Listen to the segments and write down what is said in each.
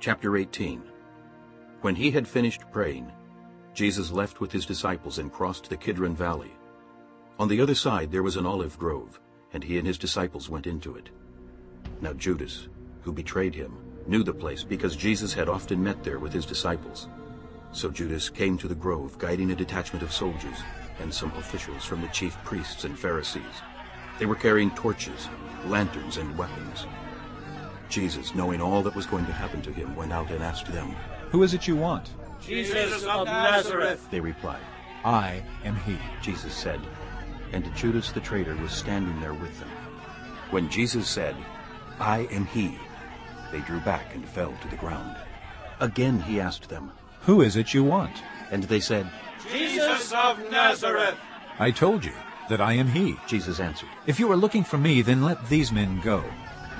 Chapter 18 When he had finished praying, Jesus left with his disciples and crossed the Kidron Valley. On the other side there was an olive grove, and he and his disciples went into it. Now Judas, who betrayed him, knew the place because Jesus had often met there with his disciples. So Judas came to the grove, guiding a detachment of soldiers and some officials from the chief priests and Pharisees. They were carrying torches, lanterns, and weapons. Jesus, knowing all that was going to happen to him, went out and asked them. Who is it you want? Jesus of Nazareth. They replied. I am he. Jesus said, and Judas the traitor was standing there with them. When Jesus said, I am he, they drew back and fell to the ground. Again he asked them, Who is it you want? and they said, Jesus of Nazareth. I told you that I am he. Jesus answered. If you are looking for me, then let these men go.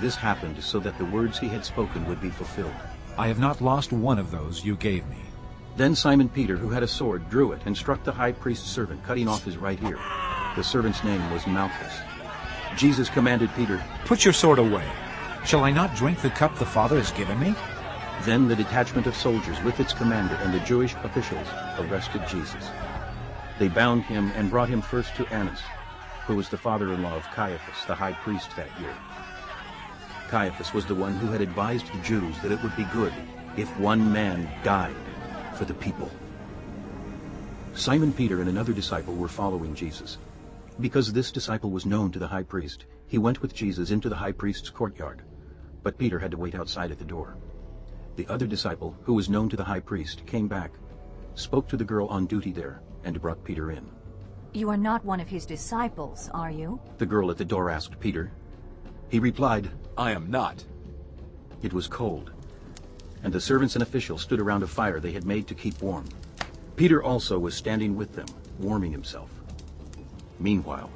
This happened so that the words he had spoken would be fulfilled. I have not lost one of those you gave me. Then Simon Peter, who had a sword, drew it and struck the high priest's servant, cutting off his right ear. The servant's name was Malchus. Jesus commanded Peter. Put your sword away. Shall I not drink the cup the Father has given me? Then the detachment of soldiers with its commander and the Jewish officials arrested Jesus. They bound him and brought him first to Annas, who was the father-in-law of Caiaphas, the high priest that year. Caiaphas was the one who had advised the Jews that it would be good if one man died for the people. Simon Peter and another disciple were following Jesus. Because this disciple was known to the high priest, he went with Jesus into the high priest's courtyard. But Peter had to wait outside at the door. The other disciple, who was known to the high priest, came back, spoke to the girl on duty there, and brought Peter in. You are not one of his disciples, are you? The girl at the door asked Peter. He replied, I am not. It was cold, and the servants and officials stood around a fire they had made to keep warm. Peter also was standing with them, warming himself. Meanwhile,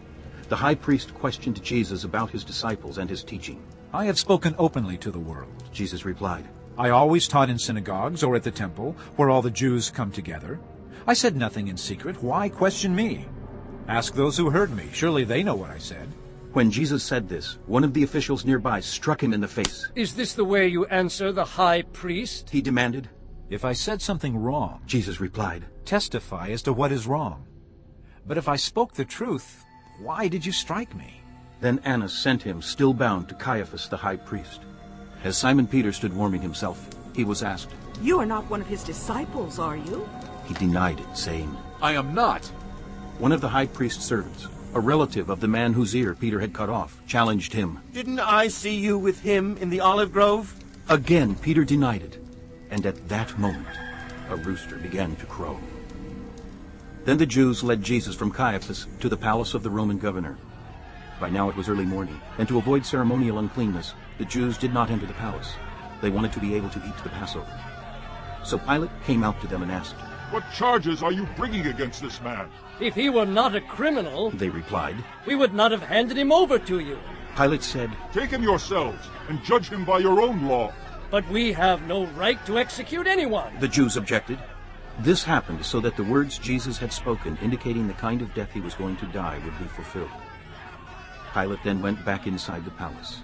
the high priest questioned Jesus about his disciples and his teaching. I have spoken openly to the world. Jesus replied, I always taught in synagogues or at the temple, where all the Jews come together. I said nothing in secret. Why question me? Ask those who heard me. Surely they know what I said. When Jesus said this, one of the officials nearby struck him in the face. Is this the way you answer the high priest? He demanded. If I said something wrong, Jesus replied, testify as to what is wrong. But if I spoke the truth, why did you strike me? Then Annas sent him, still bound, to Caiaphas the high priest. As Simon Peter stood warming himself, he was asked. You are not one of his disciples, are you? He denied it, saying, I am not. One of the high priest's servants, a relative of the man whose ear Peter had cut off, challenged him. Didn't I see you with him in the olive grove? Again Peter denied it, and at that moment a rooster began to crow. Then the Jews led Jesus from Caiaphas to the palace of the Roman governor. By now it was early morning, and to avoid ceremonial uncleanness, the Jews did not enter the palace. They wanted to be able to eat the Passover. So Pilate came out to them and asked, What charges are you bringing against this man? If he were not a criminal, They replied. we would not have handed him over to you. Pilate said, Take him yourselves and judge him by your own law. But we have no right to execute anyone. The Jews objected. This happened so that the words Jesus had spoken, indicating the kind of death he was going to die, would be fulfilled. Pilate then went back inside the palace,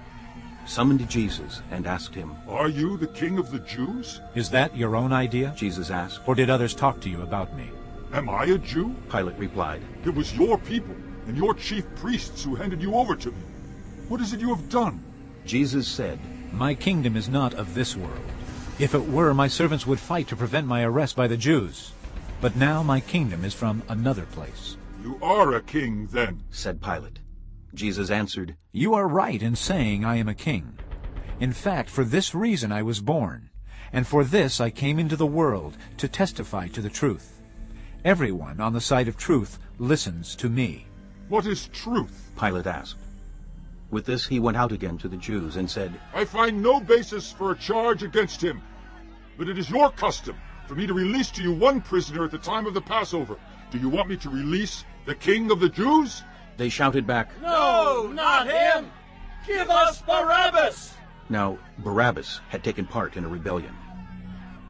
summoned Jesus, and asked him. Are you the king of the Jews? Is that your own idea? Jesus asked. Or did others talk to you about me? Am I a Jew? Pilate replied. It was your people and your chief priests who handed you over to me. What is it you have done? Jesus said, My kingdom is not of this world. If it were, my servants would fight to prevent my arrest by the Jews. But now my kingdom is from another place. You are a king, then. said Pilate. Jesus answered, You are right in saying I am a king. In fact, for this reason I was born, and for this I came into the world, to testify to the truth. Everyone on the side of truth listens to me. What is truth? Pilate asked. With this he went out again to the Jews and said, I find no basis for a charge against him. But it is your custom for me to release to you one prisoner at the time of the Passover. Do you want me to release the king of the Jews? They shouted back, No, not him. Give us Barabbas. Now Barabbas had taken part in a rebellion.